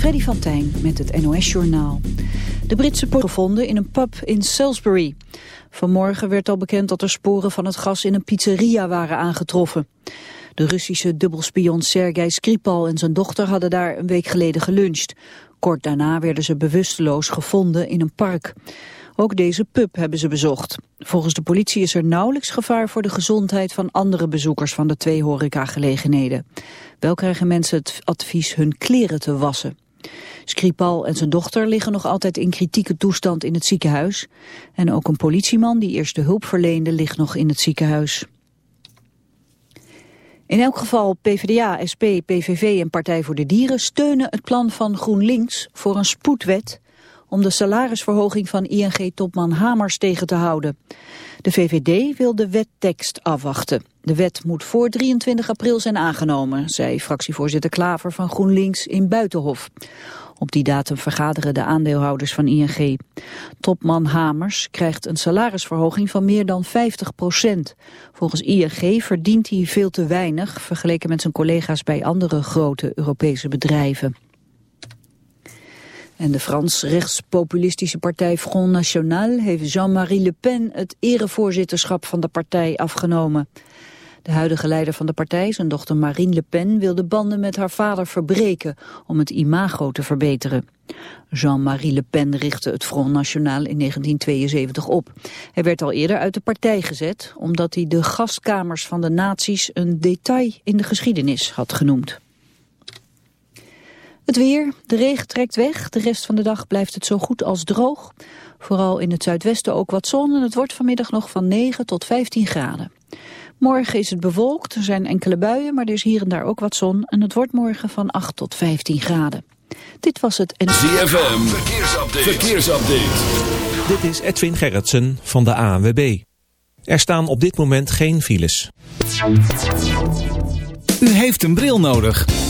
Freddy van Tijn met het NOS-journaal. De Britse gevonden in een pub in Salisbury. Vanmorgen werd al bekend dat er sporen van het gas in een pizzeria waren aangetroffen. De Russische dubbelspion Sergei Skripal en zijn dochter hadden daar een week geleden geluncht. Kort daarna werden ze bewusteloos gevonden in een park. Ook deze pub hebben ze bezocht. Volgens de politie is er nauwelijks gevaar voor de gezondheid van andere bezoekers van de twee horecagelegenheden. Wel krijgen mensen het advies hun kleren te wassen. Skripal en zijn dochter liggen nog altijd in kritieke toestand in het ziekenhuis. En ook een politieman die eerste hulp verleende ligt nog in het ziekenhuis. In elk geval PvdA, SP, PVV en Partij voor de Dieren steunen het plan van GroenLinks voor een spoedwet om de salarisverhoging van ING-topman Hamers tegen te houden. De VVD wil de wettekst afwachten. De wet moet voor 23 april zijn aangenomen, zei fractievoorzitter Klaver van GroenLinks in Buitenhof. Op die datum vergaderen de aandeelhouders van ING. Topman Hamers krijgt een salarisverhoging van meer dan 50 procent. Volgens ING verdient hij veel te weinig vergeleken met zijn collega's bij andere grote Europese bedrijven. En de Frans-rechtspopulistische partij Front National heeft Jean-Marie Le Pen het erevoorzitterschap van de partij afgenomen. De huidige leider van de partij, zijn dochter Marine Le Pen, wil de banden met haar vader verbreken om het imago te verbeteren. Jean-Marie Le Pen richtte het Front National in 1972 op. Hij werd al eerder uit de partij gezet omdat hij de gastkamers van de nazi's een detail in de geschiedenis had genoemd. Het weer, de regen trekt weg. De rest van de dag blijft het zo goed als droog. Vooral in het zuidwesten ook wat zon en het wordt vanmiddag nog van 9 tot 15 graden. Morgen is het bewolkt, er zijn enkele buien, maar er is hier en daar ook wat zon. En het wordt morgen van 8 tot 15 graden. Dit was het... En... ZFM, verkeersupdate. verkeersupdate. Dit is Edwin Gerritsen van de ANWB. Er staan op dit moment geen files. U heeft een bril nodig.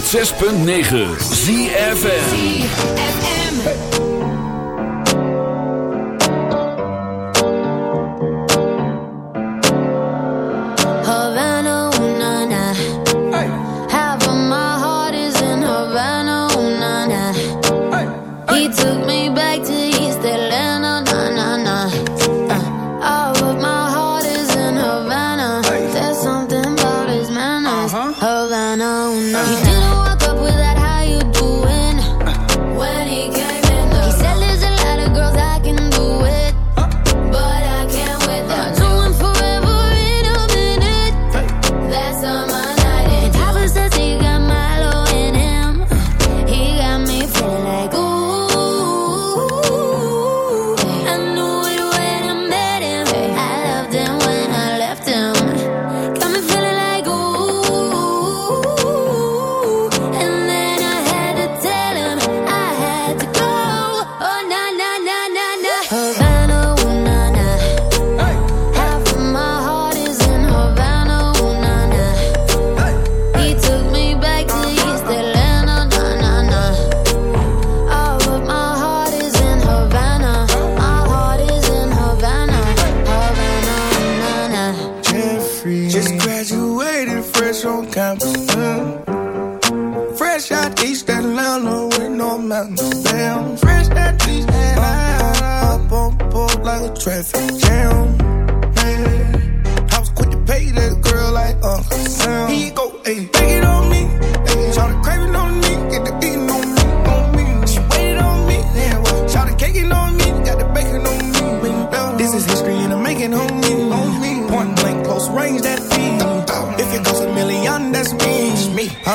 106.9 ZFM.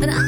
and I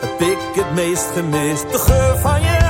heb ik het meest gemist. De geur van je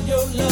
your love.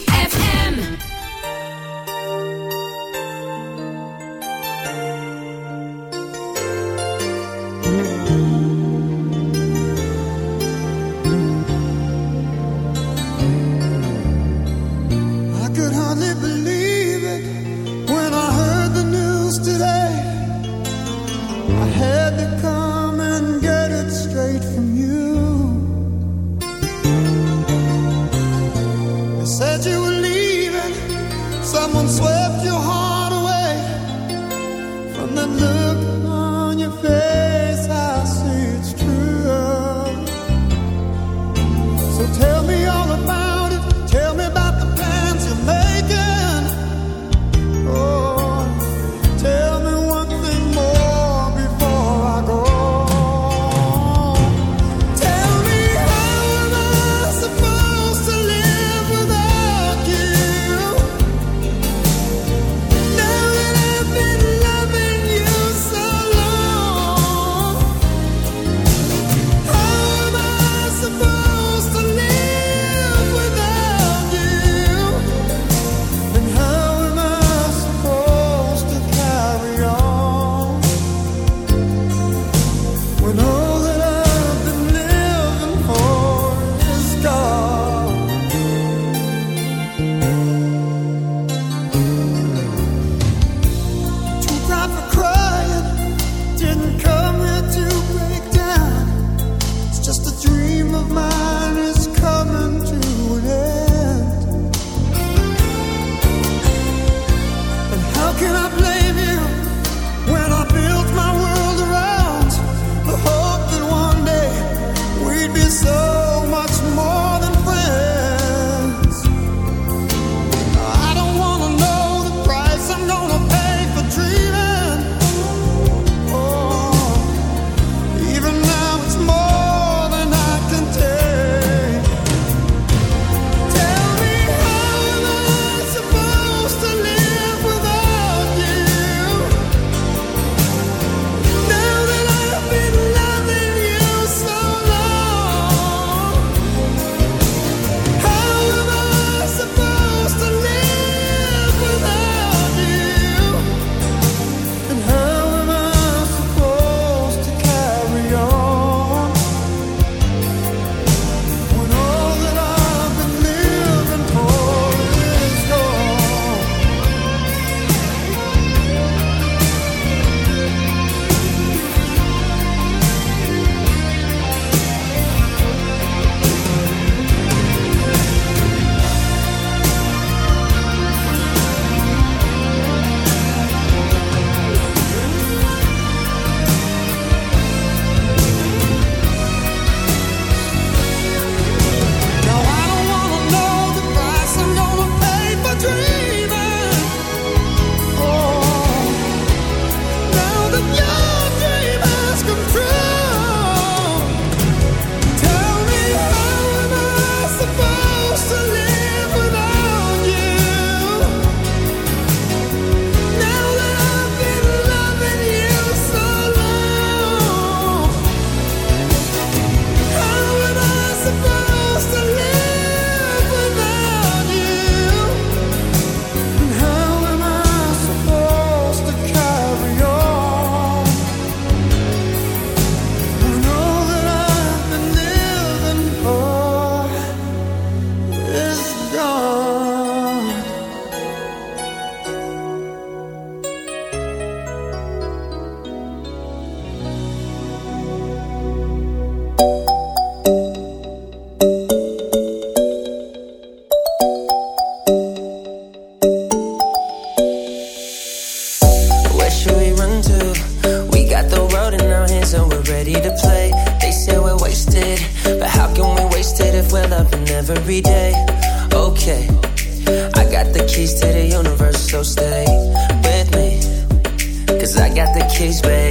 case, babe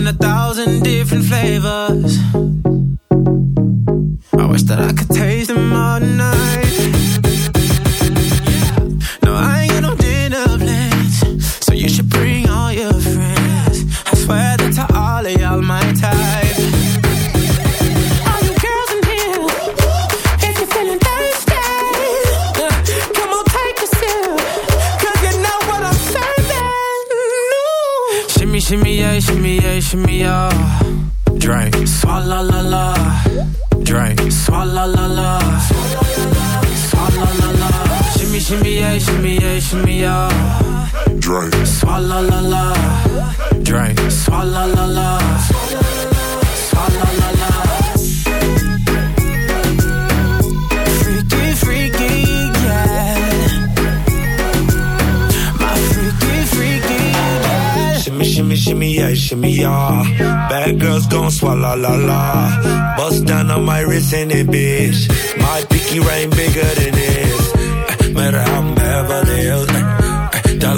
In a thousand different flavors. I wish that I could taste them all night. Yeah. Drink, swalla la la. Drink, swalla la la. Swalla la la. Freaky, freaky, yeah. My freaky, freaky, yeah. Shimmy, shimmy, shimmy, yeah, shimmy, yeah. Bad girls gon' swallow la la. Bust down on my wrist in it, bitch. My pinky ring bigger than this. Uh, matter how I'm Beverly Hills.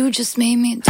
you just made me